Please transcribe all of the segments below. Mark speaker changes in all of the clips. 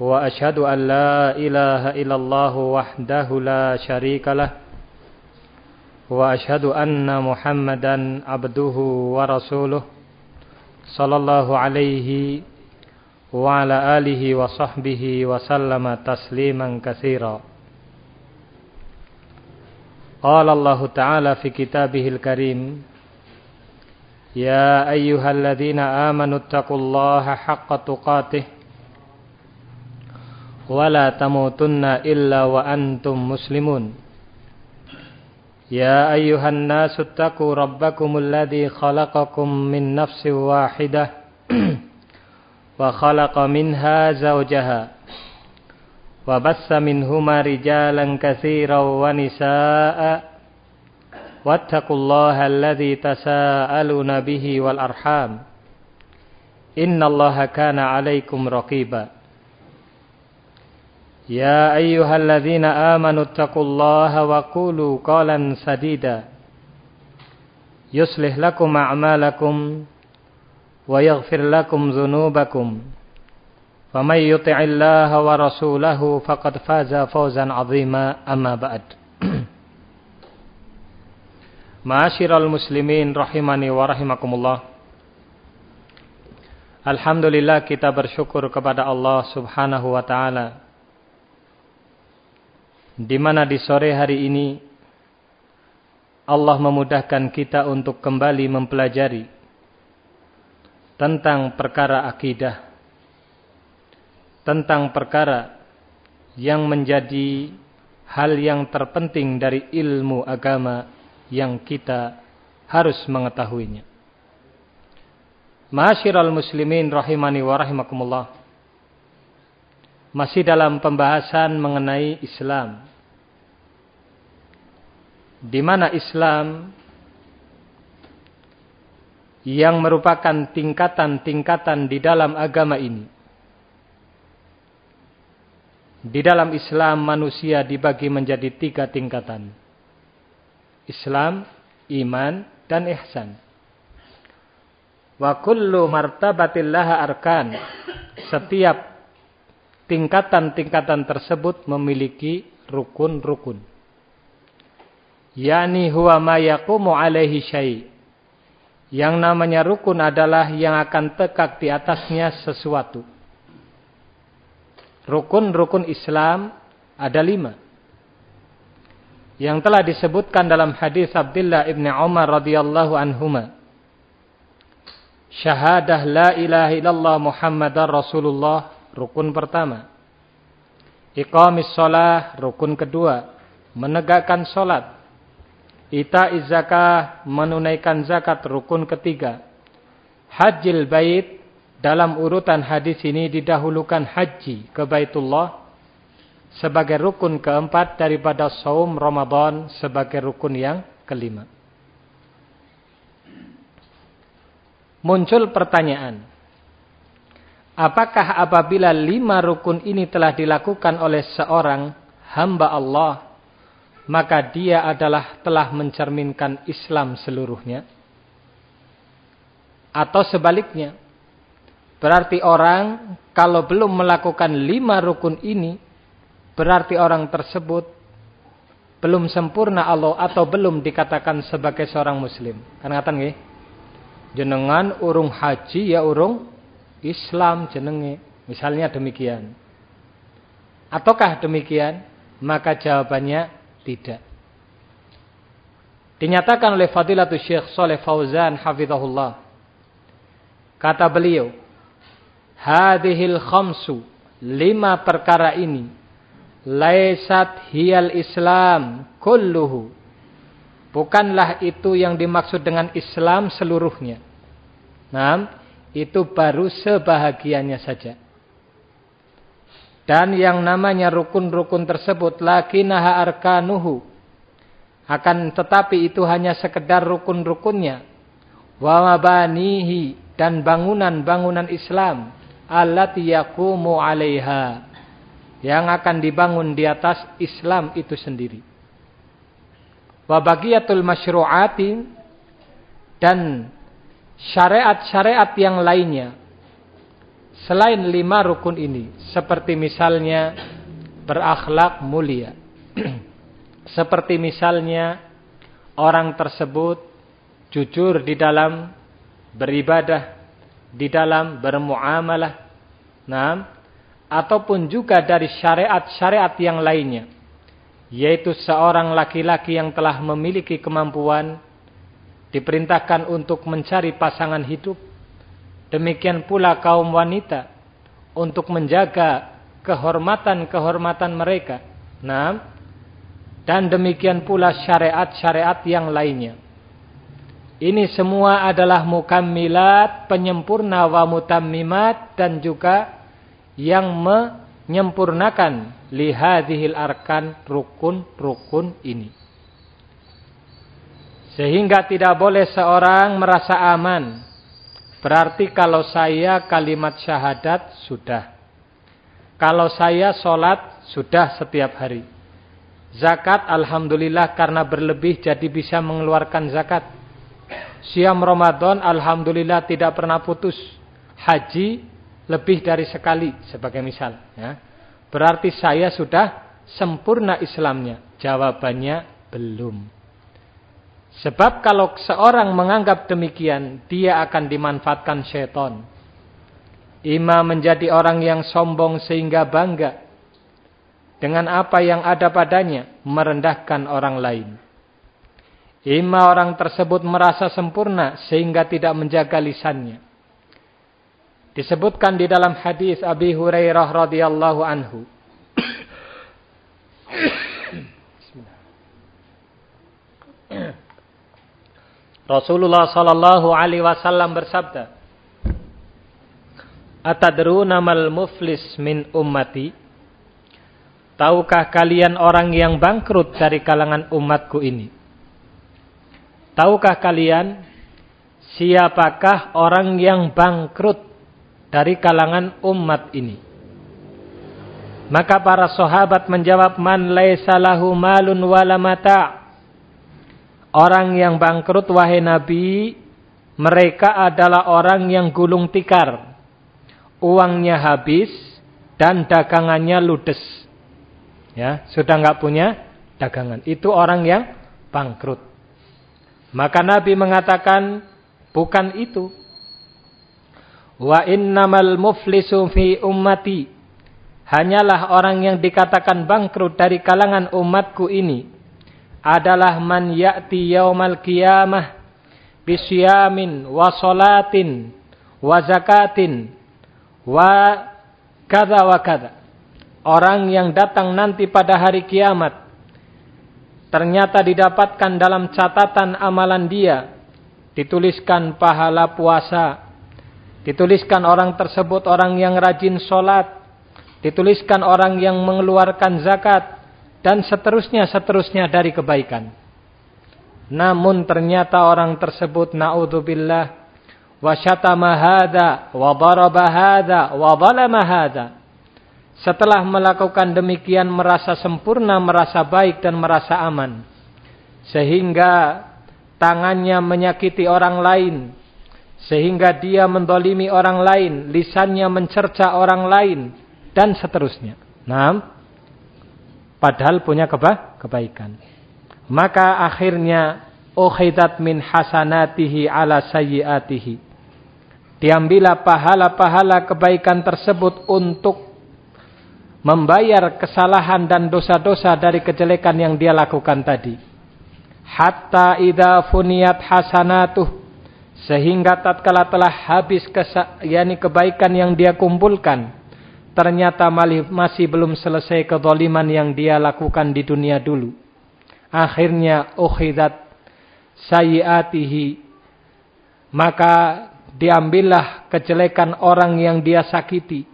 Speaker 1: وأشهد أن لا إله إلا الله وحده لا شريك له وأشهد أن محمدا عبده ورسوله صلى الله عليه وعلى آله وصحبه وسلم تسليما كثيرا. قال الله تعالى في كتابه الكريم يا أيها الذين آمنوا اتقوا الله حق تقاته ولا تموتن إلا وأنتم مسلمون يا أيها الناس اتقوا ربكم الذي خلقكم من نفس واحدة وخلق منها زوجها وبث منهما رجالا كثيرا ونساء واتقوا الله الذي تساءلون به والأرحام إن الله كان عليكم رقيبا يا أيها الذين آمنوا اتقوا الله وقولوا قولا سديدا. يصلح لكم أعمالكم ويغفر لكم ذنوبكم. فمن يطع الله ورسوله فقد فاز فوزا عظيما أما بعد. Ma'asyiral muslimin rahimani wa rahimakumullah Alhamdulillah kita bersyukur kepada Allah subhanahu wa ta'ala. Di mana di sore hari ini Allah memudahkan kita untuk kembali mempelajari tentang perkara akidah tentang perkara yang menjadi hal yang terpenting dari ilmu agama yang kita harus mengetahuinya. Ma'asyiral muslimin rahimani wa rahimakumullah. Masih dalam pembahasan mengenai Islam. Di mana Islam yang merupakan tingkatan-tingkatan di dalam agama ini. Di dalam Islam manusia dibagi menjadi tiga tingkatan. Islam, iman, dan ihsan. Wa kullu martabatillaha arkan. Setiap tingkatan-tingkatan tersebut memiliki rukun-rukun. Yani huwa ma yaqumu alaihi syai. Yang namanya rukun adalah yang akan tegak di atasnya sesuatu. Rukun-rukun Islam ada lima. Yang telah disebutkan dalam hadis Abdullah ibn Umar radhiyallahu anhuma. Syahadah la ilaha illallah Muhammadar Rasulullah rukun pertama. Iqamis shalah rukun kedua. Menegakkan salat. Ita zakah menunaikan zakat rukun ketiga. Hajjil bait dalam urutan hadis ini didahulukan haji ke Baitullah sebagai rukun keempat daripada saum Ramadan sebagai rukun yang kelima. Muncul pertanyaan. Apakah apabila lima rukun ini telah dilakukan oleh seorang hamba Allah, maka dia adalah telah mencerminkan Islam seluruhnya? Atau sebaliknya, berarti orang kalau belum melakukan lima rukun ini, berarti orang tersebut belum sempurna Allah atau belum dikatakan sebagai seorang muslim. Kan ngaten nggih? Jenengan urung haji ya urung Islam jenenge. Misalnya demikian. Ataukah demikian? Maka jawabannya tidak. Dinyatakan oleh Fadilatul Syekh Saleh Fauzan hafizahullah. Kata beliau, "Hadhil khamsu, lima perkara ini laisat hiyal Islam kulluhu." Bukanlah itu yang dimaksud dengan Islam seluruhnya. Nah, itu baru sebahagiannya saja. Dan yang namanya rukun-rukun tersebut lakinaha arkanuhu. Akan tetapi itu hanya sekedar rukun-rukunnya. Wa mabanihi dan bangunan-bangunan Islam allati yaqumu 'alaiha. Yang akan dibangun di atas Islam itu sendiri. Wa bagiyatul masyru'ati dan syariat-syariat yang lainnya selain lima rukun ini seperti misalnya berakhlak mulia seperti misalnya orang tersebut jujur di dalam beribadah di dalam bermuamalah nah ataupun juga dari syariat-syariat yang lainnya yaitu seorang laki-laki yang telah memiliki kemampuan diperintahkan untuk mencari pasangan hidup. Demikian pula kaum wanita untuk menjaga kehormatan-kehormatan mereka. Nah, dan demikian pula syariat-syariat yang lainnya. Ini semua adalah mukammilat, penyempurna wa mutammimat dan juga yang menyempurnakan lihadihil arkan rukun-rukun ini. Sehingga tidak boleh seorang merasa aman. Berarti kalau saya kalimat syahadat sudah. Kalau saya sholat sudah setiap hari. Zakat Alhamdulillah karena berlebih jadi bisa mengeluarkan zakat. Siam Ramadan Alhamdulillah tidak pernah putus. Haji lebih dari sekali sebagai misal. Ya. Berarti saya sudah sempurna Islamnya. Jawabannya belum. Sebab kalau seorang menganggap demikian, dia akan dimanfaatkan syaitan. Ima menjadi orang yang sombong sehingga bangga dengan apa yang ada padanya, merendahkan orang lain. Ima orang tersebut merasa sempurna sehingga tidak menjaga lisannya. Disebutkan di dalam hadis Abi Hurairah radhiyallahu anhu. Bismillah. Rasulullah sallallahu alaihi wasallam bersabda, "Atadruna mal muflis min ummati?" Tahukah kalian orang yang bangkrut dari kalangan umatku ini? Tahukah kalian siapakah orang yang bangkrut dari kalangan umat ini? Maka para sahabat menjawab man laisa lahu malun wala mata' Orang yang bangkrut wahai Nabi, mereka adalah orang yang gulung tikar. Uangnya habis dan dagangannya ludes. Ya, sudah nggak punya dagangan. Itu orang yang bangkrut. Maka Nabi mengatakan bukan itu. Wa innamal muflisu fi ummati. Hanyalah orang yang dikatakan bangkrut dari kalangan umatku ini adalah man ya'ti yaumal qiyamah bisyamin wa salatin wa zakatin wa kada wa kada. Orang yang datang nanti pada hari kiamat ternyata didapatkan dalam catatan amalan dia dituliskan pahala puasa, dituliskan orang tersebut orang yang rajin sholat, dituliskan orang yang mengeluarkan zakat, dan seterusnya seterusnya dari kebaikan. Namun ternyata orang tersebut naudzubillah wa syatama hadza wa daraba wa zalama. Setelah melakukan demikian merasa sempurna, merasa baik dan merasa aman. Sehingga tangannya menyakiti orang lain. Sehingga dia mendolimi orang lain. Lisannya mencerca orang lain. Dan seterusnya. Nah, Padahal punya keba kebaikan. Maka akhirnya ukhidat min hasanatihi ala sayyiatihi. Diambillah pahala-pahala kebaikan tersebut untuk membayar kesalahan dan dosa-dosa dari kejelekan yang dia lakukan tadi. Hatta idza funiyat hasanatuh sehingga tatkala telah habis yani kebaikan yang dia kumpulkan ternyata masih belum selesai kezaliman yang dia lakukan di dunia dulu. Akhirnya ukhidat sayiatihi maka diambillah kejelekan orang yang dia sakiti,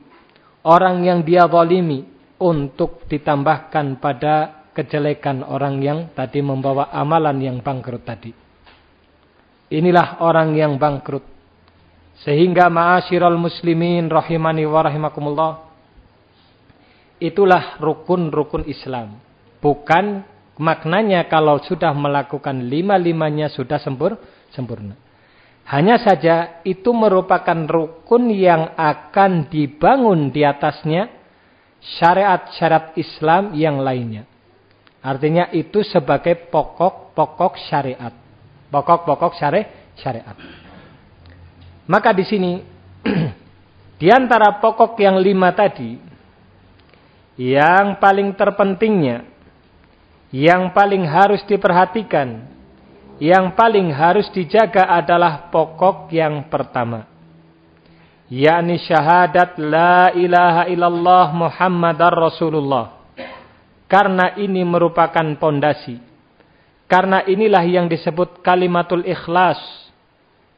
Speaker 1: orang yang dia zalimi untuk ditambahkan pada kejelekan orang yang tadi membawa amalan yang bangkrut tadi. Inilah orang yang bangkrut. Sehingga ma'asyiral muslimin rahimani wa rahimakumullah. Itulah rukun-rukun Islam. Bukan maknanya kalau sudah melakukan lima-limanya sudah sempur, sempurna. Hanya saja itu merupakan rukun yang akan dibangun di atasnya syariat-syariat Islam yang lainnya. Artinya itu sebagai pokok-pokok syariat. Pokok-pokok syari syariat. Maka di sini di antara pokok yang lima tadi yang paling terpentingnya yang paling harus diperhatikan yang paling harus dijaga adalah pokok yang pertama. Yakni syahadat la ilaha illallah Muhammadar Rasulullah. Karena ini merupakan pondasi. Karena inilah yang disebut kalimatul ikhlas.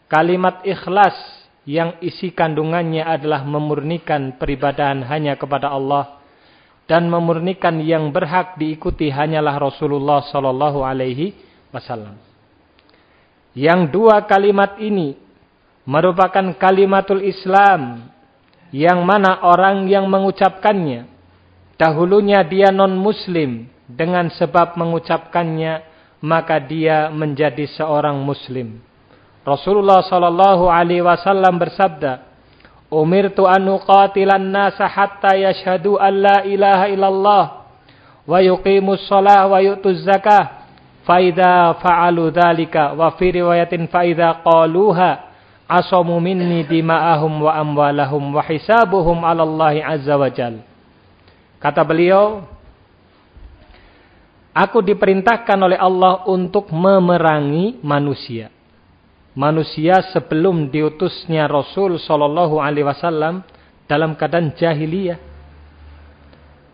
Speaker 1: Kalimat ikhlas yang isi kandungannya adalah memurnikan peribadahan hanya kepada Allah dan memurnikan yang berhak diikuti hanyalah Rasulullah sallallahu alaihi wasallam. Yang dua kalimat ini merupakan kalimatul Islam yang mana orang yang mengucapkannya dahulunya dia non muslim dengan sebab mengucapkannya maka dia menjadi seorang muslim. Rasulullah sallallahu alaihi wasallam bersabda, "Umirtu an uqatilan nasa hatta yashhadu an la ilaha illallah wa yuqimus shalah wa yu'tuz zakah." faida fa'alu dzalika wa fi riwayatin faida qaluha asamu minni dima'ahum wa amwalahum wa hisabuhum 'ala Allah azza wa jal. Kata beliau, aku diperintahkan oleh Allah untuk memerangi manusia. Manusia sebelum diutusnya Rasul sallallahu alaihi wasallam dalam keadaan jahiliyah.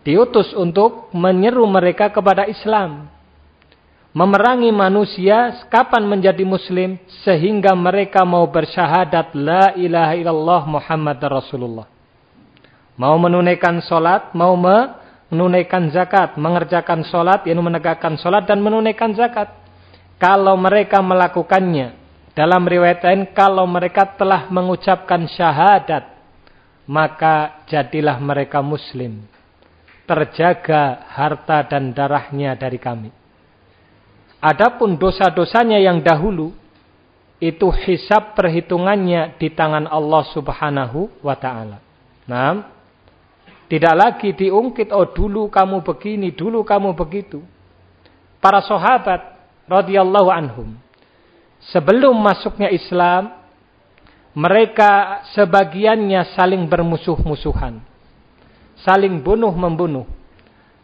Speaker 1: Diutus untuk menyeru mereka kepada Islam memerangi manusia kapan menjadi muslim sehingga mereka mau bersyahadat la ilaha illallah Muhammad Rasulullah. Mau menunaikan solat, mau menunaikan zakat, mengerjakan solat, yang menegakkan solat dan menunaikan zakat. Kalau mereka melakukannya, dalam riwayat lain, kalau mereka telah mengucapkan syahadat, maka jadilah mereka muslim. Terjaga harta dan darahnya dari kami. Adapun dosa-dosanya yang dahulu itu hisab perhitungannya di tangan Allah Subhanahu wa taala. Nah, tidak lagi diungkit oh dulu kamu begini, dulu kamu begitu. Para sahabat radhiyallahu anhum sebelum masuknya Islam mereka sebagiannya saling bermusuh-musuhan. Saling bunuh-membunuh.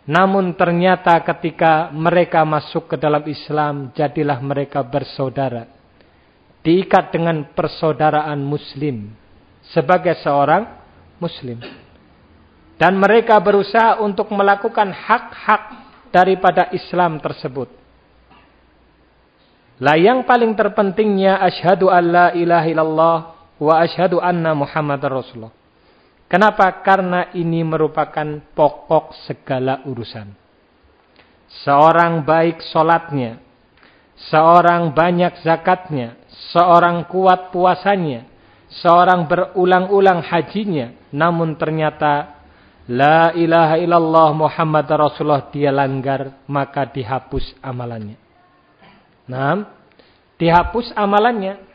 Speaker 1: Namun ternyata ketika mereka masuk ke dalam Islam, jadilah mereka bersaudara. Diikat dengan persaudaraan muslim. Sebagai seorang muslim. Dan mereka berusaha untuk melakukan hak-hak daripada Islam tersebut. Lah yang paling terpentingnya asyhadu alla ilaha illallah wa asyhadu anna muhammadar rasulullah. Kenapa? Karena ini merupakan pokok segala urusan. Seorang baik solatnya, seorang banyak zakatnya, seorang kuat puasanya, seorang berulang-ulang hajinya, namun ternyata La ilaha illallah Muhammad Rasulullah dia langgar, maka dihapus amalannya. Nah, dihapus amalannya.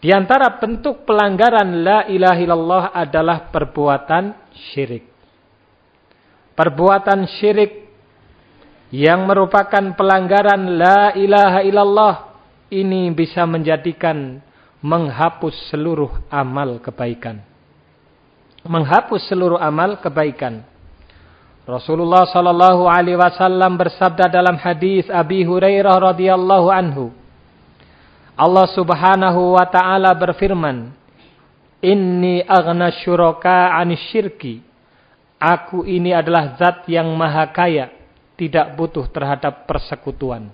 Speaker 1: Di antara bentuk pelanggaran la ilaha illallah adalah perbuatan syirik. Perbuatan syirik yang merupakan pelanggaran la ilaha illallah ini bisa menjadikan menghapus seluruh amal kebaikan. Menghapus seluruh amal kebaikan. Rasulullah sallallahu alaihi wasallam bersabda dalam hadis Abi Hurairah radhiyallahu anhu, Allah subhanahu wa ta'ala berfirman, Inni aghna syuraka syirki. Aku ini adalah zat yang maha kaya, tidak butuh terhadap persekutuan.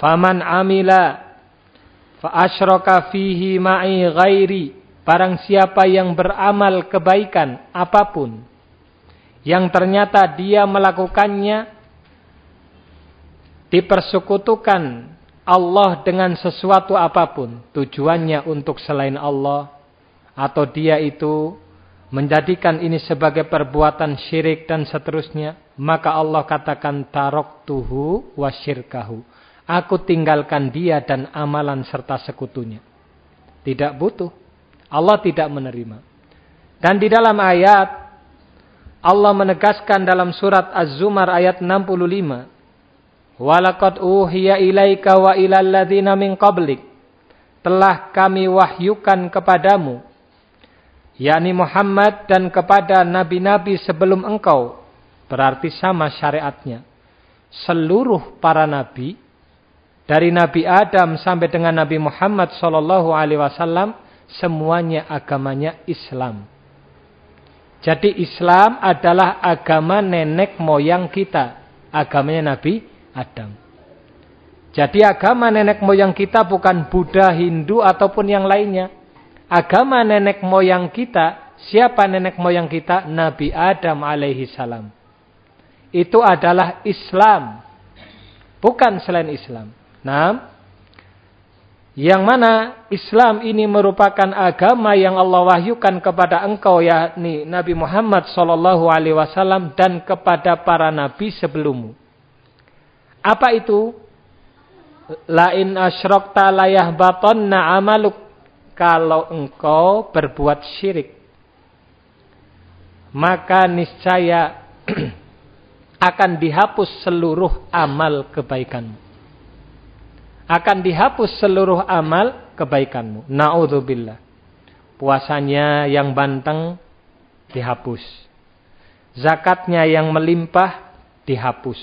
Speaker 1: Faman amila fa asyraka fihi ma'i ghairi barang siapa yang beramal kebaikan apa pun yang ternyata dia melakukannya dipersekutukan Allah dengan sesuatu apa pun. Tujuannya untuk selain Allah atau dia itu menjadikan ini sebagai perbuatan syirik dan seterusnya maka Allah katakan tarok tuhu wasyirkahu aku tinggalkan dia dan amalan serta sekutunya. Tidak butuh. Allah tidak menerima. Dan di dalam ayat Allah menegaskan dalam surat Az-Zumar ayat 65. Walaqad uhiya ilaika wa ilal min qablik. Telah kami wahyukan kepadamu yakni Muhammad dan kepada nabi-nabi sebelum engkau. Berarti sama syariatnya. Seluruh para nabi dari Nabi Adam sampai dengan Nabi Muhammad sallallahu alaihi wasallam semuanya agamanya Islam. Jadi Islam adalah agama nenek moyang kita. Agamanya Nabi Adam. Jadi agama nenek moyang kita bukan Buddha, Hindu ataupun yang lainnya. Agama nenek moyang kita, siapa nenek moyang kita? Nabi Adam alaihi salam. Itu adalah Islam. Bukan selain Islam. Nah, yang mana Islam ini merupakan agama yang Allah wahyukan kepada engkau yakni Nabi Muhammad sallallahu alaihi wasallam dan kepada para nabi sebelummu. Apa itu? La in asyrakta la yahbatanna amaluk. Kalau engkau berbuat syirik maka niscaya akan dihapus seluruh amal kebaikanmu akan dihapus seluruh amal kebaikanmu. Na'udzubillah. Puasanya yang banteng dihapus. Zakatnya yang melimpah dihapus.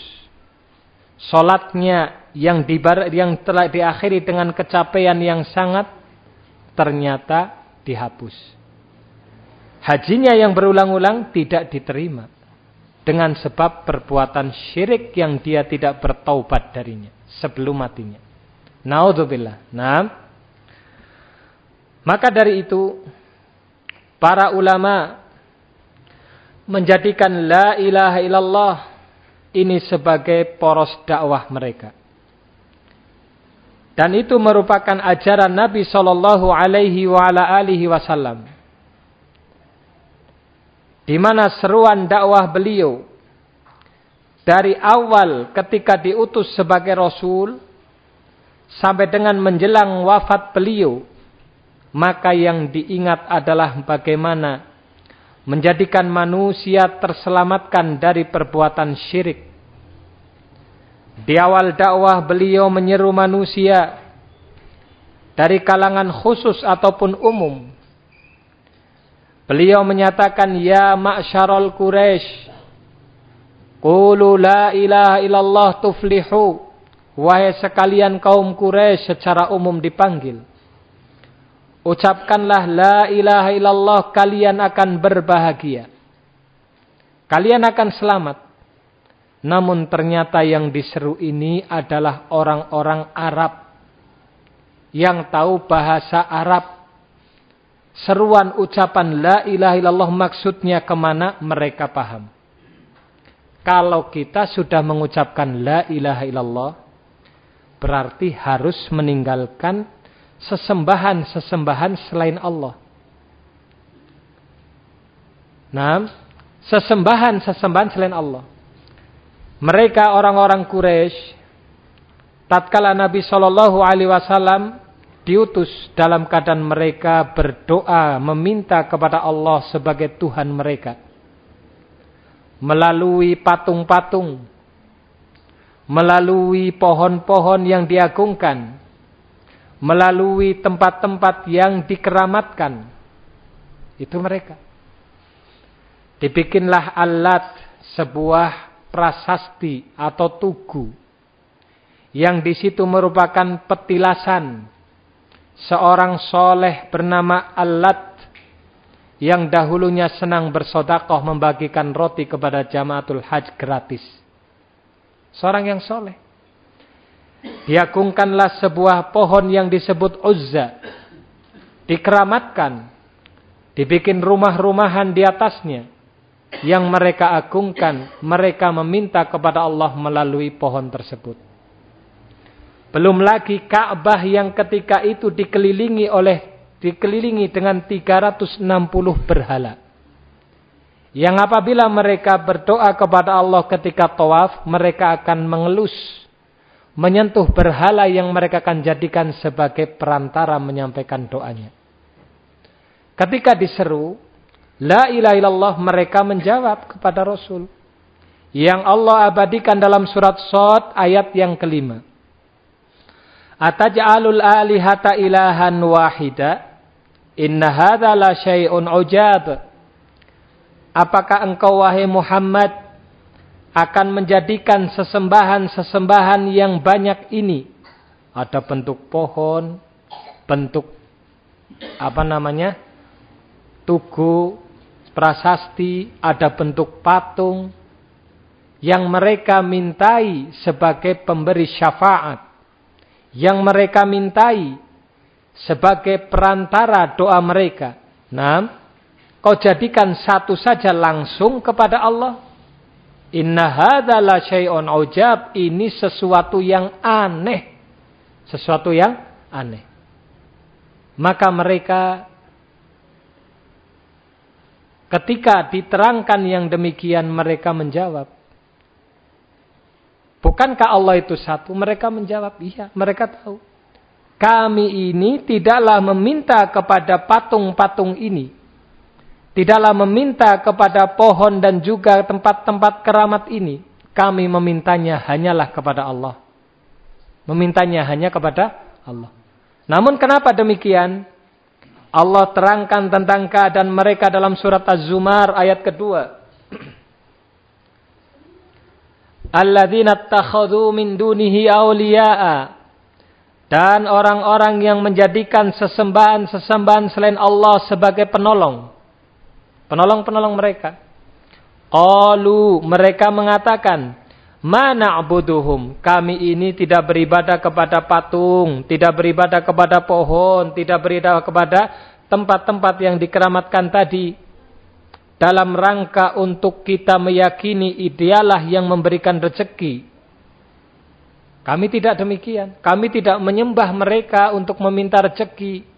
Speaker 1: Solatnya yang, dibar, yang telah diakhiri dengan kecapean yang sangat ternyata dihapus. Hajinya yang berulang-ulang tidak diterima. Dengan sebab perbuatan syirik yang dia tidak bertaubat darinya sebelum matinya. Naudzubillah. Nah, maka dari itu para ulama menjadikan la ilaha illallah ini sebagai poros dakwah mereka. Dan itu merupakan ajaran Nabi Shallallahu Alaihi Wasallam, di mana seruan dakwah beliau dari awal ketika diutus sebagai Rasul sampai dengan menjelang wafat beliau, maka yang diingat adalah bagaimana menjadikan manusia terselamatkan dari perbuatan syirik. Di awal dakwah beliau menyeru manusia dari kalangan khusus ataupun umum. Beliau menyatakan, Ya ma'syarul Quraisy, Qulu la ilaha illallah tuflihu. Wahai sekalian kaum Quraisy secara umum dipanggil. Ucapkanlah la ilaha illallah kalian akan berbahagia. Kalian akan selamat. Namun ternyata yang diseru ini adalah orang-orang Arab. Yang tahu bahasa Arab. Seruan ucapan la ilaha illallah maksudnya ke mana mereka paham. Kalau kita sudah mengucapkan la ilaha illallah berarti harus meninggalkan sesembahan-sesembahan selain Allah. Nah, sesembahan-sesembahan selain Allah. Mereka orang-orang Quraisy tatkala Nabi Shallallahu alaihi wasallam diutus dalam keadaan mereka berdoa meminta kepada Allah sebagai Tuhan mereka melalui patung-patung melalui pohon-pohon yang diagungkan, melalui tempat-tempat yang dikeramatkan. Itu mereka. Dibikinlah alat sebuah prasasti atau tugu yang di situ merupakan petilasan seorang soleh bernama Alat yang dahulunya senang bersodakoh membagikan roti kepada jamaatul haj gratis. Seorang yang soleh. Diagungkanlah sebuah pohon yang disebut Uzza. Dikeramatkan. Dibikin rumah-rumahan di atasnya. Yang mereka agungkan, mereka meminta kepada Allah melalui pohon tersebut. Belum lagi Ka'bah yang ketika itu dikelilingi oleh dikelilingi dengan 360 berhala. Yang apabila mereka berdoa kepada Allah ketika tawaf, mereka akan mengelus, menyentuh berhala yang mereka akan jadikan sebagai perantara menyampaikan doanya. Ketika diseru, La ilaha illallah mereka menjawab kepada Rasul. Yang Allah abadikan dalam surat Sod ayat yang kelima. Ataj'alul alihata ilahan wahida. Inna hadha la syai'un ujab. Apakah engkau wahai Muhammad akan menjadikan sesembahan-sesembahan yang banyak ini? Ada bentuk pohon, bentuk apa namanya? tugu, prasasti, ada bentuk patung yang mereka mintai sebagai pemberi syafaat. Yang mereka mintai sebagai perantara doa mereka. Nah, kau jadikan satu saja langsung kepada Allah. Inna hadza la syai'un ujab. Ini sesuatu yang aneh. Sesuatu yang aneh. Maka mereka Ketika diterangkan yang demikian mereka menjawab. Bukankah Allah itu satu? Mereka menjawab, iya. Mereka tahu. Kami ini tidaklah meminta kepada patung-patung ini. Tidaklah meminta kepada pohon dan juga tempat-tempat keramat ini. Kami memintanya hanyalah kepada Allah. Memintanya hanya kepada Allah. Namun kenapa demikian? Allah terangkan tentang keadaan mereka dalam surat Az-Zumar ayat kedua. Alladzina min dunihi awliya'a. Dan orang-orang yang menjadikan sesembahan-sesembahan selain Allah sebagai penolong. Penolong-penolong mereka. Qalu mereka mengatakan, Mana abuduhum. Kami ini tidak beribadah kepada patung. Tidak beribadah kepada pohon. Tidak beribadah kepada tempat-tempat yang dikeramatkan tadi. Dalam rangka untuk kita meyakini idealah yang memberikan rezeki. Kami tidak demikian. Kami tidak menyembah mereka untuk meminta rezeki.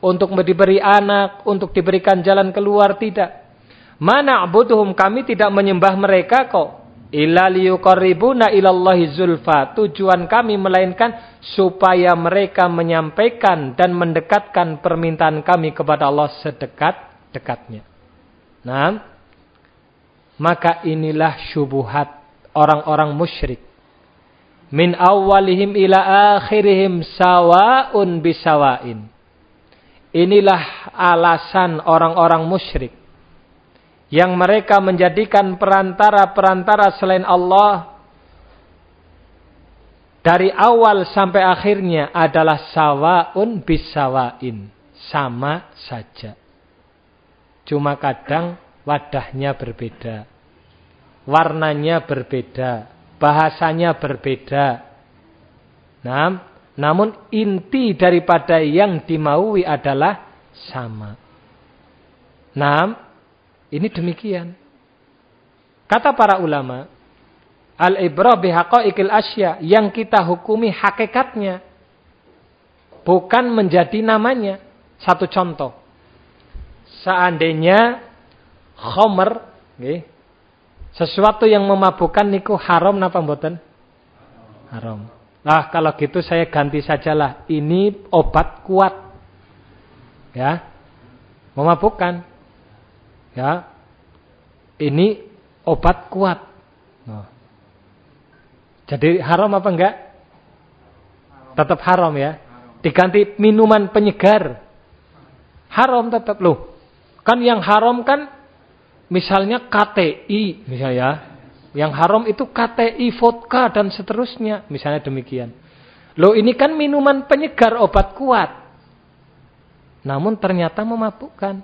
Speaker 1: Untuk diberi anak. Untuk diberikan jalan keluar. Tidak. Mana abuduhum. Kami tidak menyembah mereka kok. Illa liyuqarribuna ilallahi zulfa. Tujuan kami melainkan supaya mereka menyampaikan dan mendekatkan permintaan kami kepada Allah sedekat-dekatnya. Nah, maka inilah syubuhat orang-orang musyrik. Min awalihim ila akhirihim sawa'un bisawain. Inilah alasan orang-orang musyrik yang mereka menjadikan perantara-perantara selain Allah dari awal sampai akhirnya adalah sawaun bisawain, sama saja. Cuma kadang wadahnya berbeda, warnanya berbeda, bahasanya berbeda. Nah, namun inti daripada yang dimaui adalah sama. Nah, ini demikian. Kata para ulama, al-ibrah bihaqaiqil asya yang kita hukumi hakikatnya bukan menjadi namanya. Satu contoh. Seandainya khomer, sesuatu yang memabukkan niku haram napa mboten? Haram. Nah, kalau gitu saya ganti sajalah. Ini obat kuat. Ya. Memabukkan. Ya. Ini obat kuat. Nah. Jadi haram apa enggak? Tetap haram ya. Diganti minuman penyegar. Haram tetap loh. Kan yang haram kan misalnya KTI misalnya. Yang haram itu KTI, vodka dan seterusnya. Misalnya demikian. Loh ini kan minuman penyegar obat kuat. Namun ternyata memabukkan.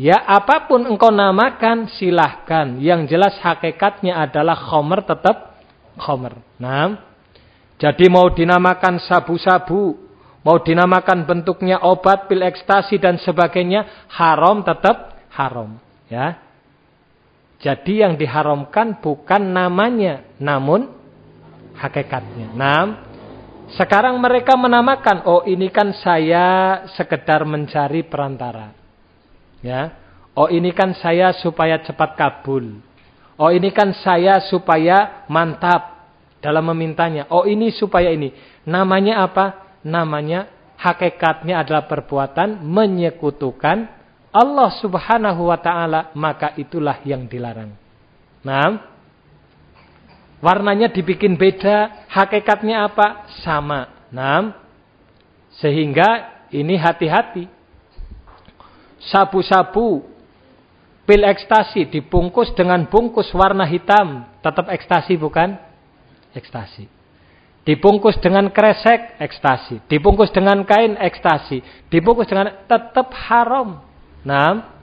Speaker 1: Ya apa pun engkau namakan silahkan. Yang jelas hakikatnya adalah khomer tetap khomer. Nah, jadi mau dinamakan sabu-sabu, mau dinamakan bentuknya obat, pil ekstasi dan sebagainya, haram tetap haram, ya. Jadi yang diharamkan bukan namanya, namun hakikatnya. Nah, sekarang mereka menamakan, oh ini kan saya sekedar mencari perantara. Ya. Oh ini kan saya supaya cepat kabul. Oh ini kan saya supaya mantap dalam memintanya. Oh ini supaya ini. Namanya apa? Namanya hakikatnya adalah perbuatan menyekutukan Allah subhanahu wa ta'ala. Maka itulah yang dilarang. Nah, warnanya dibikin beda. Hakikatnya apa? Sama. Nah, sehingga ini hati-hati. Sabu-sabu pil ekstasi dibungkus dengan bungkus warna hitam. Tetap ekstasi bukan? ekstasi. Dibungkus dengan kresek, ekstasi. Dibungkus dengan kain, ekstasi. Dibungkus dengan tetap haram. Nah,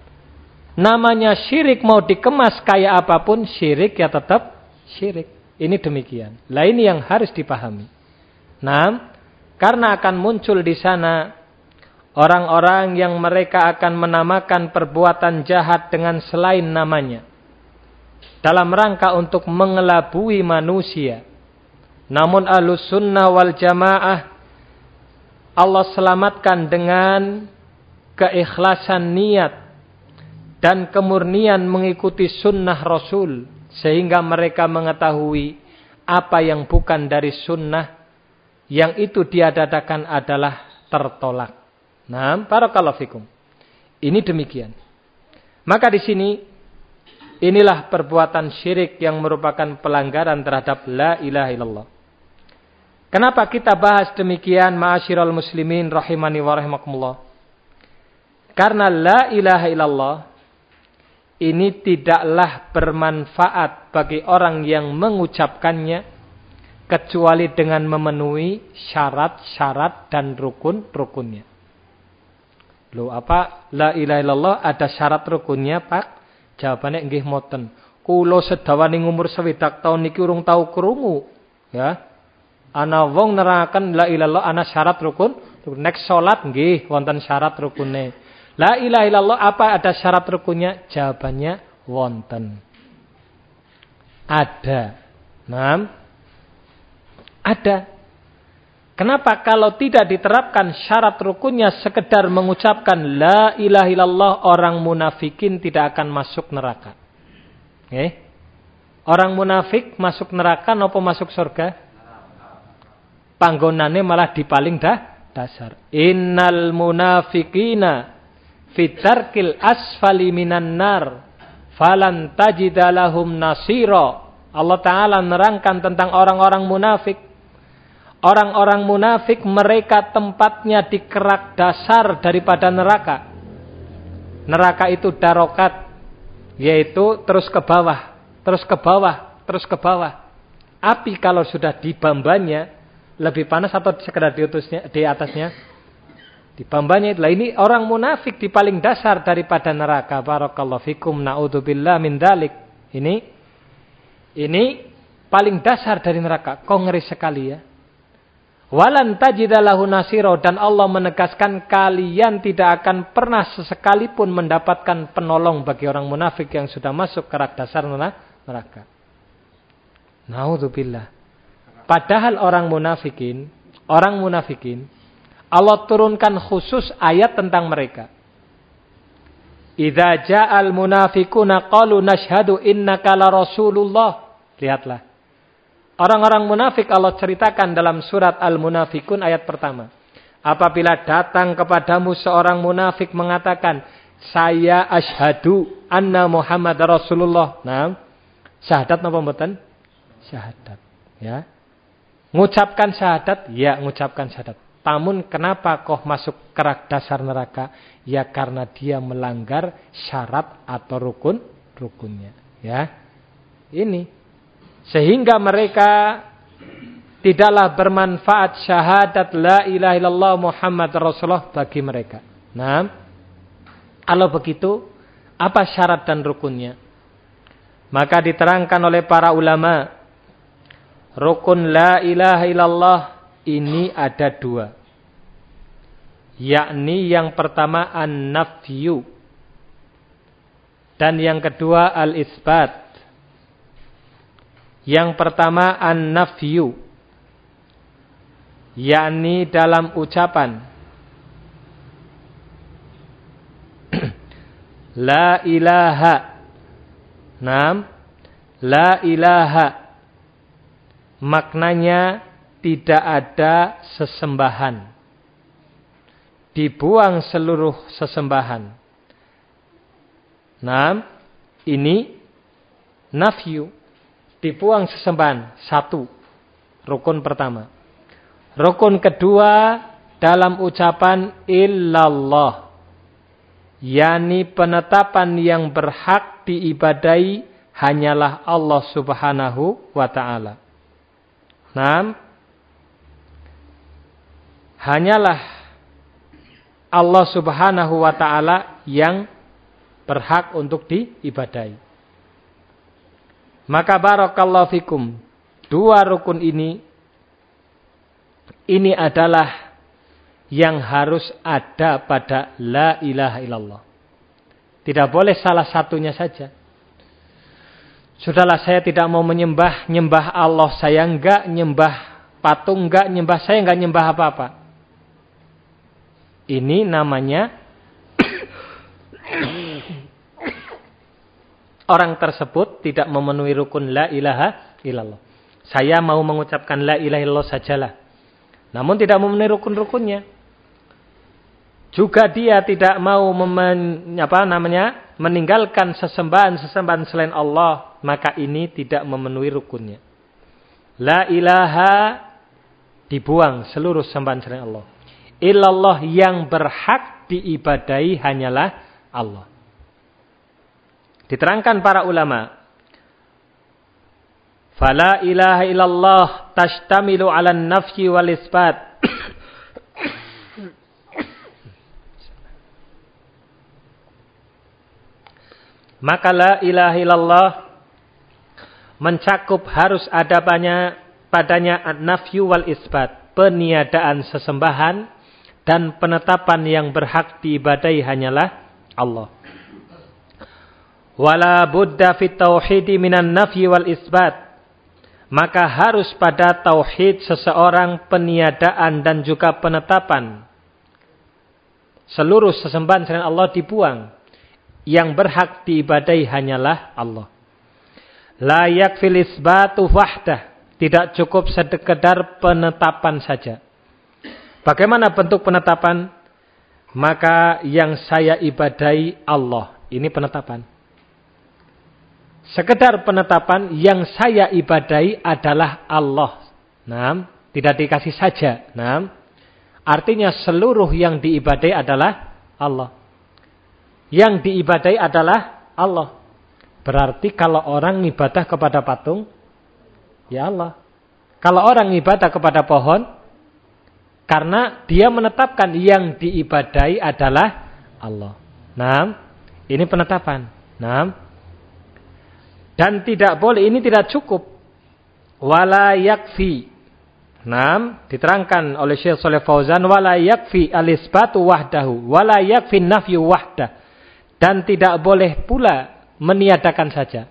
Speaker 1: namanya syirik mau dikemas kayak apa pun, syirik ya tetap syirik. Ini demikian. Lah ini yang harus dipahami. Nah, karena akan muncul di sana orang-orang yang mereka akan menamakan perbuatan jahat dengan selain namanya. Dalam rangka untuk mengelabui manusia. Namun alus sunnah wal jamaah Allah selamatkan dengan keikhlasan niat dan kemurnian mengikuti sunnah Rasul sehingga mereka mengetahui apa yang bukan dari sunnah yang itu diadadakan adalah tertolak. Nah, barakallahu fikum. Ini demikian. Maka di sini inilah perbuatan syirik yang merupakan pelanggaran terhadap la ilaha illallah. Kenapa kita bahas demikian ma'asyiral muslimin rahimani wa rahimakumullah? Karena la ilaha illallah ini tidaklah bermanfaat bagi orang yang mengucapkannya kecuali dengan memenuhi syarat-syarat dan rukun-rukunnya. Loh apa la ilaha illallah ada syarat rukunnya, Pak? Jawabannya nggih moten. Kulo sedawane umur sewidak tahun niki urung tau krungu, ya ana wong nerakan la ilallah ana syarat rukun nek salat nggih wonten syarat rukune la ilaha illallah apa ada syarat rukunnya jawabannya wonten ada nah ada Kenapa kalau tidak diterapkan syarat rukunnya sekedar mengucapkan la ilaha illallah orang munafikin tidak akan masuk neraka. Okay? Orang munafik masuk neraka nopo masuk surga? panggonane malah di paling dah dasar. Innal munafiqina fitarkil asfali minan nar falan tajidalahum nasira. Allah Ta'ala nerangkan tentang orang-orang munafik. Orang-orang munafik mereka tempatnya di kerak dasar daripada neraka. Neraka itu darokat. Yaitu terus ke bawah. Terus ke bawah. Terus ke bawah. Api kalau sudah di bambanya lebih panas atau sekedar di atasnya? Di pambanya itulah ini orang munafik di paling dasar daripada neraka. Barakallahu fikum naudzubillah min dalik. Ini ini paling dasar dari neraka. Kok ngeri sekali ya. Walan tajidalahu nasiro dan Allah menegaskan kalian tidak akan pernah sesekalipun mendapatkan penolong bagi orang munafik yang sudah masuk ke dasar neraka. Naudzubillah. Padahal orang munafikin, orang munafikin, Allah turunkan khusus ayat tentang mereka. Idza ja'al munafiquna qalu nashhadu innaka la rasulullah. Lihatlah. Orang-orang munafik Allah ceritakan dalam surat Al-Munafikun ayat pertama. Apabila datang kepadamu seorang munafik mengatakan, saya ashadu anna Muhammad Rasulullah. Nah, syahadat apa mboten? Syahadat. Ya. Mengucapkan syahadat, ya mengucapkan syahadat. Namun kenapa kok masuk kerak dasar neraka? Ya karena dia melanggar syarat atau rukun rukunnya. Ya, ini sehingga mereka tidaklah bermanfaat syahadat la ilaha illallah Muhammad Rasulullah bagi mereka. Nah, kalau begitu apa syarat dan rukunnya? Maka diterangkan oleh para ulama Rukun la ilaha illallah ini ada dua. yakni yang pertama an-nafyu. Dan yang kedua al-isbat. Yang pertama an-nafyu. Yakni dalam ucapan. La ilaha. Nam La ilaha. Maknanya tidak ada sesembahan. Dibuang seluruh sesembahan. Nam Ini Nafyu. Dibuang sesembahan Satu. Rukun pertama. Rukun kedua Dalam ucapan Illallah. Yakni penetapan yang berhak diibadai hanyalah Allah Subhanahu wa taala. Naam. Hanyalah Allah Subhanahu wa taala yang berhak untuk diibadai. Maka barakallahu fikum. Dua rukun ini ini adalah yang harus ada pada la ilaha illallah. Tidak boleh salah satunya saja. Sudahlah saya tidak mau menyembah, nyembah Allah saya enggak, nyembah patung enggak, nyembah saya enggak nyembah apa-apa. Ini namanya orang tersebut tidak memenuhi rukun la ilaha illallah. Saya mau mengucapkan la ilaha illallah sajalah. Namun tidak memenuhi rukun-rukunnya juga dia tidak mau memen, apa namanya meninggalkan sesembahan-sesembahan selain Allah, maka ini tidak memenuhi rukunnya. La ilaha dibuang seluruh sembahan selain Allah. Illallah yang berhak diibadai hanyalah Allah. Diterangkan para ulama, Fala ilaha illallah tashtamilu ala nafyi wal isbat. Maka la ilaha illallah mencakup harus ada banyak padanya nafyu wal isbat. Peniadaan sesembahan dan penetapan yang berhak diibadai hanyalah Allah. Wala buddha fit tauhidi minan nafyi wal isbat. Maka harus pada tauhid seseorang peniadaan dan juga penetapan. Seluruh sesembahan selain Allah dibuang yang berhak diibadai hanyalah Allah. La yakfil isbatu fahdah. Tidak cukup sekedar penetapan saja. Bagaimana bentuk penetapan? Maka yang saya ibadai Allah. Ini penetapan. Sekedar penetapan yang saya ibadai adalah Allah. Nah, tidak dikasih saja. Nah, artinya seluruh yang diibadai adalah Allah. Yang diibadai adalah Allah. Berarti kalau orang ibadah kepada patung, ya Allah. Kalau orang ibadah kepada pohon, karena dia menetapkan yang diibadai adalah Allah. Nah, ini penetapan. Nah, dan tidak boleh, ini tidak cukup. Wala yakfi. Nah, diterangkan oleh Syekh Saleh Fauzan, wala yakfi alisbatu wahdahu, wala yakfi nafyu wahdah. Dan tidak boleh pula meniadakan saja.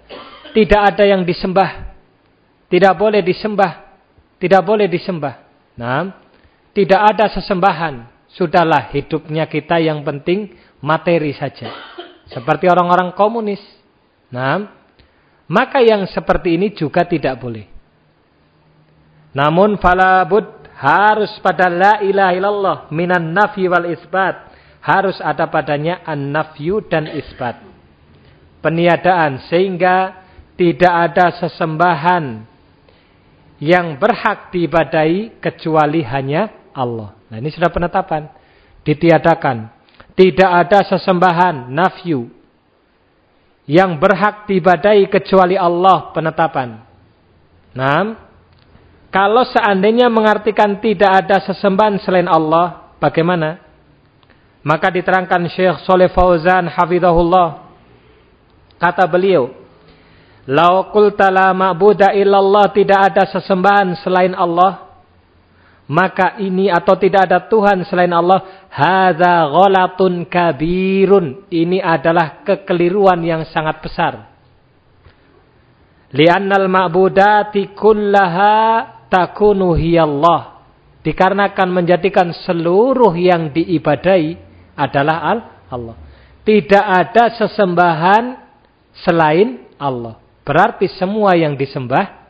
Speaker 1: Tidak ada yang disembah. Tidak boleh disembah. Tidak boleh disembah. Nah, tidak ada sesembahan. Sudahlah hidupnya kita yang penting materi saja. Seperti orang-orang komunis. Nah, maka yang seperti ini juga tidak boleh. Namun falabud harus pada la ilaha illallah minan nafi wal isbat harus ada padanya an-nafyu dan isbat. Peniadaan sehingga tidak ada sesembahan yang berhak diibadai kecuali hanya Allah. Nah ini sudah penetapan. Ditiadakan. Tidak ada sesembahan nafyu yang berhak diibadai kecuali Allah penetapan. Nah, kalau seandainya mengartikan tidak ada sesembahan selain Allah, bagaimana? Maka diterangkan Syekh Soleh Fauzan hafizahullah. Kata beliau, "Lau qulta la ma'budu illallah tidak ada sesembahan selain Allah, maka ini atau tidak ada Tuhan selain Allah hadza ghalatun kabirun. Ini adalah kekeliruan yang sangat besar. Li'annal ma'budati kullaha takunu hiyallah. Dikarenakan menjadikan seluruh yang diibadai adalah Allah. Tidak ada sesembahan selain Allah. Berarti semua yang disembah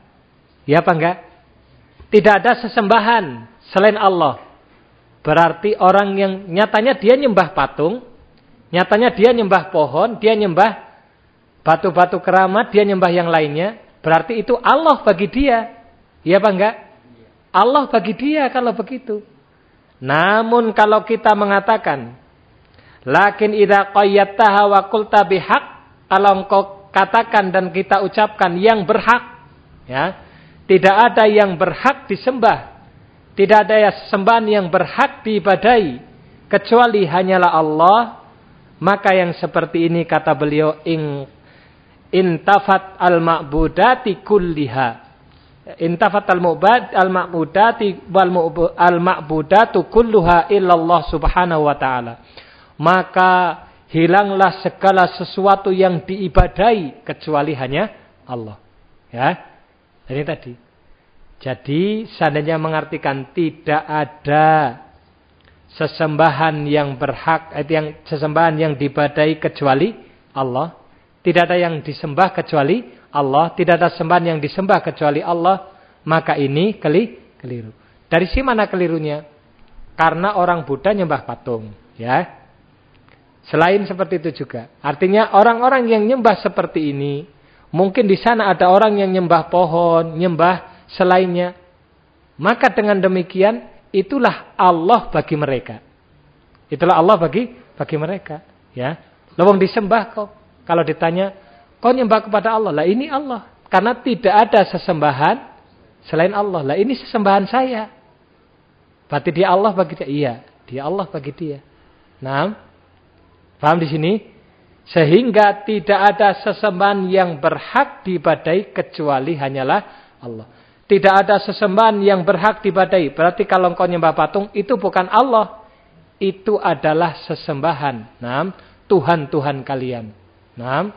Speaker 1: ya apa enggak tidak ada sesembahan selain Allah. Berarti orang yang nyatanya dia nyembah patung, nyatanya dia nyembah pohon, dia nyembah batu-batu keramat, dia nyembah yang lainnya. Berarti itu Allah bagi dia. Iya apa enggak? Allah bagi dia kalau begitu. Namun kalau kita mengatakan, Lakin idha qayyattaha wa qulta bihaq, kalau engkau katakan dan kita ucapkan yang berhak, ya, tidak ada yang berhak disembah. Tidak ada sembahan yang berhak diibadai. Kecuali hanyalah Allah. Maka yang seperti ini kata beliau. In, intafat al-ma'budati kulliha. Intafat al-ma'bud al-ma'budati al-ma'budatu kulluha illallah subhanahu wa ta'ala. Maka hilanglah segala sesuatu yang diibadai kecuali hanya Allah. Ya. Ini tadi. Jadi seandainya mengartikan tidak ada sesembahan yang berhak, eh, yang sesembahan yang dibadai kecuali Allah. Tidak ada yang disembah kecuali Allah. Tidak ada sembahan yang disembah kecuali Allah. Maka ini keli, keliru. Dari si mana kelirunya? Karena orang Buddha nyembah patung. Ya. Selain seperti itu juga. Artinya orang-orang yang nyembah seperti ini Mungkin di sana ada orang yang nyembah pohon, nyembah selainnya. Maka dengan demikian itulah Allah bagi mereka. Itulah Allah bagi bagi mereka, ya. Lawang disembah kok. Kalau ditanya, kau nyembah kepada Allah? Lah ini Allah. Karena tidak ada sesembahan selain Allah. Lah ini sesembahan saya. Berarti dia Allah bagi dia. Iya, dia Allah bagi dia. Nah, paham di sini? Sehingga tidak ada sesembahan yang berhak dibadai kecuali hanyalah Allah. Tidak ada sesembahan yang berhak dibadai. Berarti kalau engkau nyembah patung itu bukan Allah. Itu adalah sesembahan. Nah, Tuhan-Tuhan kalian. Nah,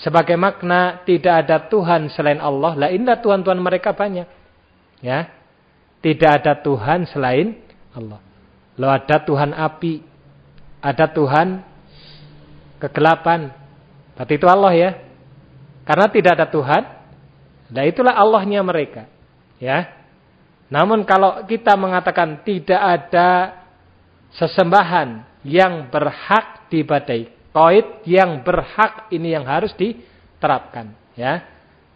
Speaker 1: sebagai makna tidak ada Tuhan selain Allah. Lah indah Tuhan-Tuhan mereka banyak. Ya. Tidak ada Tuhan selain Allah. Lo ada Tuhan api. Ada Tuhan kegelapan. Berarti itu Allah ya. Karena tidak ada Tuhan, dan itulah Allahnya mereka. Ya. Namun kalau kita mengatakan tidak ada sesembahan yang berhak dibadai, koid yang berhak ini yang harus diterapkan, ya.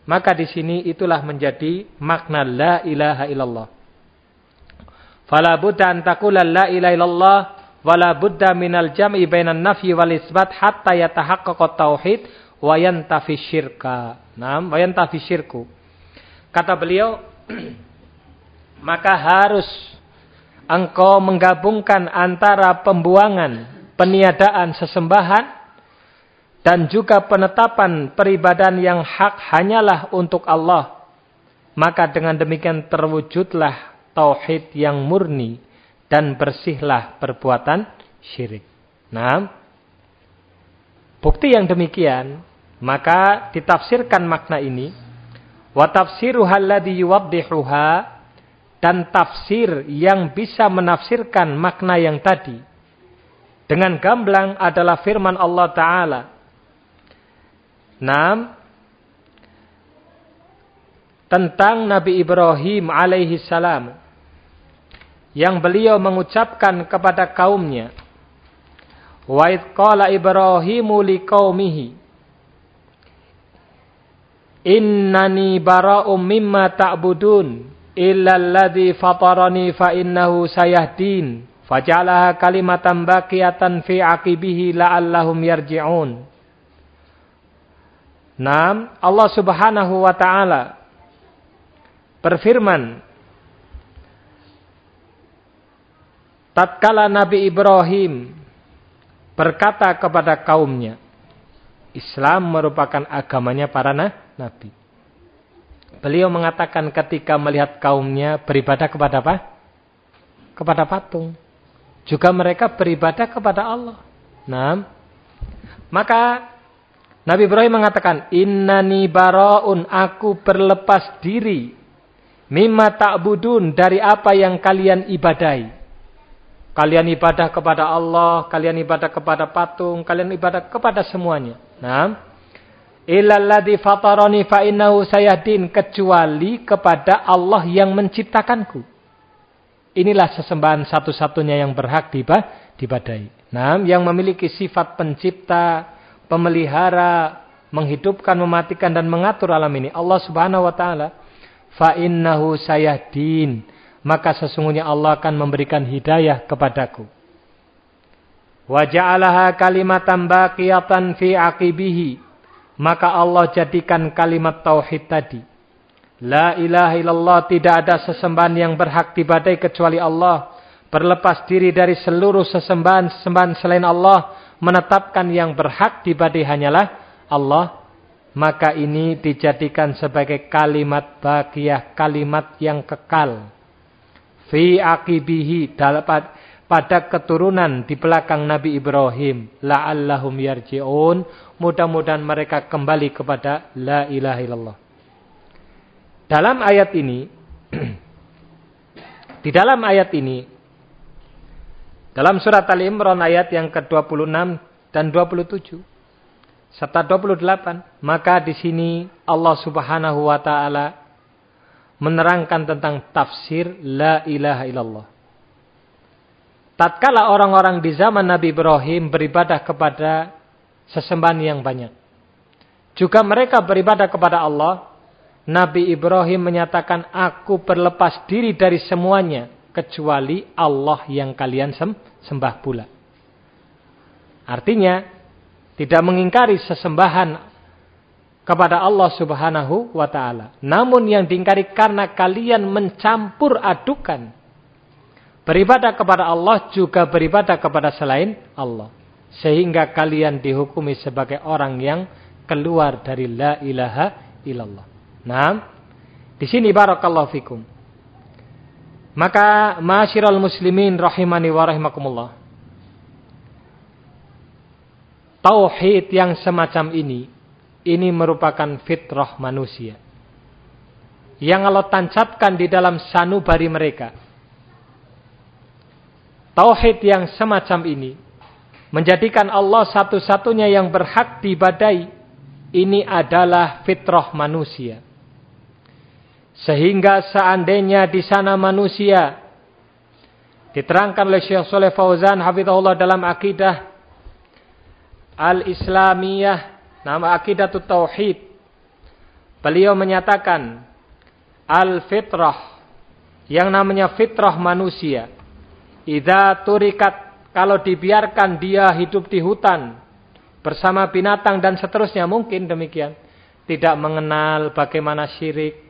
Speaker 1: Maka di sini itulah menjadi makna la ilaha illallah. Fala taqula la ilaha illallah wala budda minal jam'i bainan nafyi wal isbat hatta yatahaqqaqa tauhid wa yantafi syirka. Naam, wa yantafi syirku. Kata beliau, maka harus engkau menggabungkan antara pembuangan, peniadaan sesembahan dan juga penetapan peribadan yang hak hanyalah untuk Allah. Maka dengan demikian terwujudlah tauhid yang murni dan bersihlah perbuatan syirik. Nah, bukti yang demikian, maka ditafsirkan makna ini. Wa tafsiruha alladhi dan tafsir yang bisa menafsirkan makna yang tadi dengan gamblang adalah firman Allah taala. Nam tentang Nabi Ibrahim alaihi salam yang beliau mengucapkan kepada kaumnya. Wa id qala Ibrahimu liqaumihi Innani bara'um mimma ta'budun illa alladhi fatarani fa innahu sayahdin faj'alaha kalimatan baqiyatan fi aqibihi la'allahum yarji'un. Naam, Allah Subhanahu wa taala berfirman tatkala Nabi Ibrahim berkata kepada kaumnya, Islam merupakan agamanya para nabi. Beliau mengatakan ketika melihat kaumnya beribadah kepada apa? Kepada patung. Juga mereka beribadah kepada Allah. Nah, maka Nabi Ibrahim mengatakan, Innani baraun, aku berlepas diri. Mimma ta'budun, dari apa yang kalian ibadai. Kalian ibadah kepada Allah, kalian ibadah kepada patung, kalian ibadah kepada semuanya. Nah, Ilalladhi fatarani fa innahu. Kecuali kepada Allah yang menciptakanku. Inilah sesembahan satu-satunya yang berhak dibadai. Nah, yang memiliki sifat pencipta, pemelihara, menghidupkan, mematikan dan mengatur alam ini. Allah Subhanahu wa taala. Fa innahu sayahdin. Maka sesungguhnya Allah akan memberikan hidayah kepadaku. Wa ja'alaha kalimatan baqiyatan fi aqibihi. Maka Allah jadikan kalimat tauhid tadi La ilaha illallah tidak ada sesembahan yang berhak dibadai kecuali Allah. Berlepas diri dari seluruh sesembahan-sesembahan selain Allah. Menetapkan yang berhak dibadai hanyalah Allah. Maka ini dijadikan sebagai kalimat bagiah, kalimat yang kekal. Fi akibihi, pada keturunan di belakang Nabi Ibrahim. La'allahum yarji'un. Mudah-mudahan mereka kembali kepada la ilaha illallah. Dalam ayat ini, di dalam ayat ini, dalam surat Al-Imran ayat yang ke-26 dan 27, serta 28, maka di sini Allah Subhanahu wa taala menerangkan tentang tafsir la ilaha illallah. Tatkala orang-orang di zaman Nabi Ibrahim beribadah kepada sesembahan yang banyak. Juga mereka beribadah kepada Allah Nabi Ibrahim menyatakan, aku berlepas diri dari semuanya. Kecuali Allah yang kalian sembah pula. Artinya, tidak mengingkari sesembahan kepada Allah subhanahu wa ta'ala. Namun yang diingkari karena kalian mencampur adukan. Beribadah kepada Allah juga beribadah kepada selain Allah. Sehingga kalian dihukumi sebagai orang yang keluar dari la ilaha illallah. Nah, di sini barakallahu fikum. Maka masyiral muslimin rahimani wa rahimakumullah. Tauhid yang semacam ini ini merupakan fitrah manusia. Yang Allah tancapkan di dalam sanubari mereka. Tauhid yang semacam ini menjadikan Allah satu-satunya yang berhak dibadai. Ini adalah fitrah manusia. Sehingga seandainya di sana manusia diterangkan oleh Syekh Saleh Fauzan hafizahullah dalam akidah Al-Islamiyah nama akidah tauhid beliau menyatakan al-fitrah yang namanya fitrah manusia idza turikat kalau dibiarkan dia hidup di hutan bersama binatang dan seterusnya mungkin demikian tidak mengenal bagaimana syirik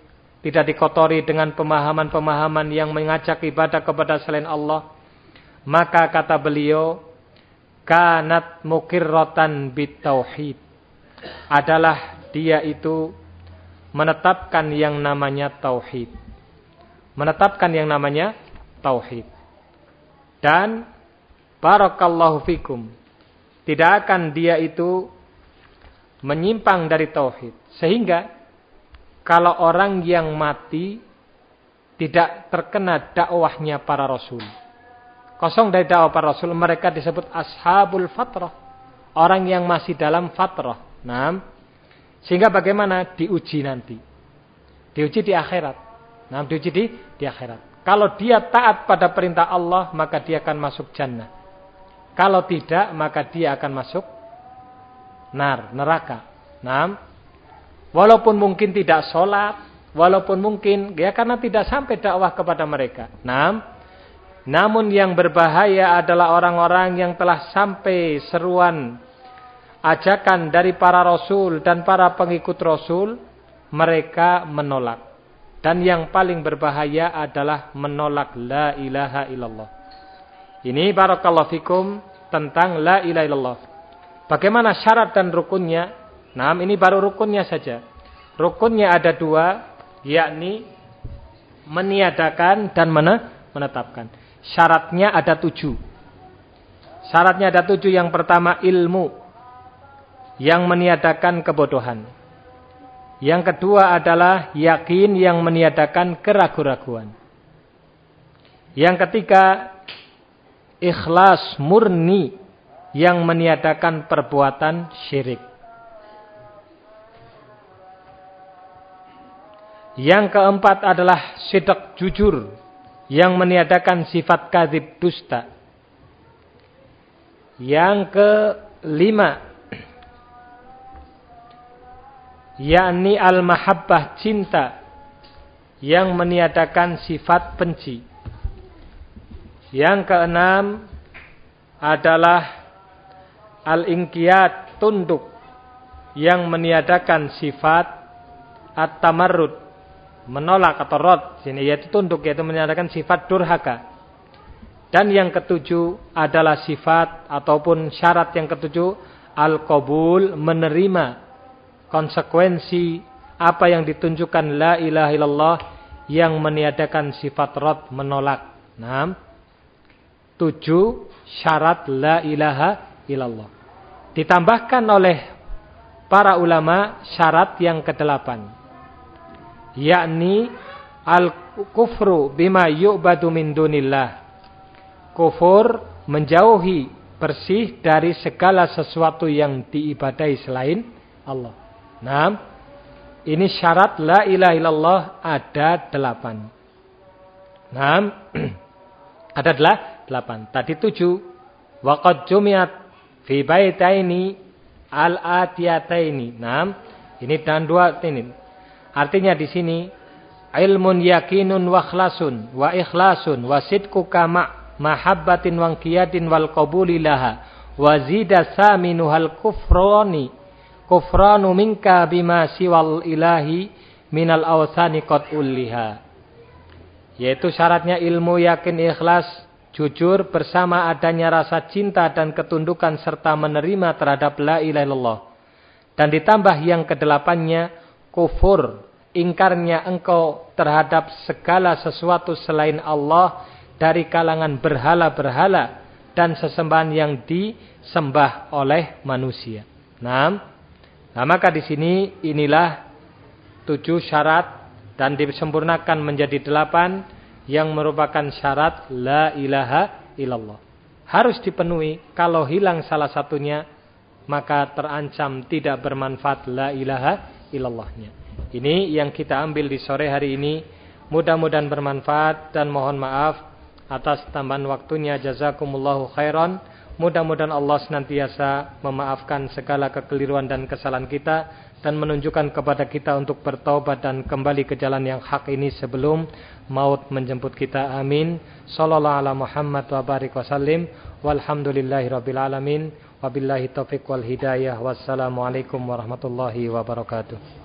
Speaker 1: tidak dikotori dengan pemahaman-pemahaman yang mengajak ibadah kepada selain Allah. Maka kata beliau, kanat mukirrotan bitauhid. Adalah dia itu menetapkan yang namanya tauhid. Menetapkan yang namanya tauhid. Dan barakallahu fikum. Tidak akan dia itu menyimpang dari tauhid. Sehingga kalau orang yang mati tidak terkena dakwahnya para rasul. Kosong dari dakwah para rasul, mereka disebut ashabul fatrah. Orang yang masih dalam fatrah. Nah, sehingga bagaimana diuji nanti. Diuji di akhirat. Nah, diuji di, di akhirat. Kalau dia taat pada perintah Allah, maka dia akan masuk jannah. Kalau tidak, maka dia akan masuk nar, neraka. Nah, Walaupun mungkin tidak sholat, walaupun mungkin ya karena tidak sampai dakwah kepada mereka. Nah, namun yang berbahaya adalah orang-orang yang telah sampai seruan ajakan dari para rasul dan para pengikut rasul, mereka menolak. Dan yang paling berbahaya adalah menolak la ilaha illallah. Ini barakallahu fikum tentang la ilaha illallah. Bagaimana syarat dan rukunnya? Nah, ini baru rukunnya saja. Rukunnya ada dua. yakni meniadakan dan menetapkan. Syaratnya ada tujuh. Syaratnya ada tujuh. Yang pertama ilmu yang meniadakan kebodohan. Yang kedua adalah yakin yang meniadakan keraguan-raguan. Yang ketiga ikhlas murni yang meniadakan perbuatan syirik. Yang keempat adalah sidak jujur yang meniadakan sifat kadhib dusta. Yang kelima yakni al-mahabbah cinta yang meniadakan sifat benci. Yang keenam adalah al-inqiyat tunduk yang meniadakan sifat at-tamarrud menolak atau rod sini yaitu tunduk yaitu menyatakan sifat durhaka. Dan yang ketujuh adalah sifat ataupun syarat yang ketujuh al-qabul menerima konsekuensi apa yang ditunjukkan la ilaha illallah yang meniadakan sifat rod menolak. Nah, tujuh syarat la ilaha illallah. Ditambahkan oleh para ulama syarat yang kedelapan yakni al-kufru bima yu'badu min dunillah. Kufur menjauhi bersih dari segala sesuatu yang diibadai selain Allah. Nah, ini syarat la ilaha illallah ada delapan. Nah, ada delapan. Tadi tujuh. Waqad jumiat fi baitaini al-atiyataini. Nah, ini dan dua ini. Artinya di sini ilmun yakinun wa ikhlasun wa ikhlasun wa sidku kama mahabbatin wa qiyadin wal qabuli laha wa zida saminu hal kufrani kufranu minka bima siwal ilahi minal awthani qad ulliha. Yaitu syaratnya ilmu yakin ikhlas jujur bersama adanya rasa cinta dan ketundukan serta menerima terhadap la ilaha illallah. Dan ditambah yang kedelapannya kufur, ingkarnya engkau terhadap segala sesuatu selain Allah dari kalangan berhala-berhala dan sesembahan yang disembah oleh manusia. Nah, nah maka di sini inilah tujuh syarat dan disempurnakan menjadi delapan yang merupakan syarat la ilaha illallah. Harus dipenuhi, kalau hilang salah satunya maka terancam tidak bermanfaat la ilaha ilallahnya. Ini yang kita ambil di sore hari ini. Mudah-mudahan bermanfaat dan mohon maaf atas tambahan waktunya. Jazakumullahu khairan. Mudah-mudahan Allah senantiasa memaafkan segala kekeliruan dan kesalahan kita dan menunjukkan kepada kita untuk bertobat dan kembali ke jalan yang hak ini sebelum maut menjemput kita. Amin. Sallallahu ala Muhammad wa barik wasallim. Walhamdulillahi rabbil alamin. Wabillahi taufiq wal hidayah. Wassalamualaikum warahmatullahi wabarakatuh.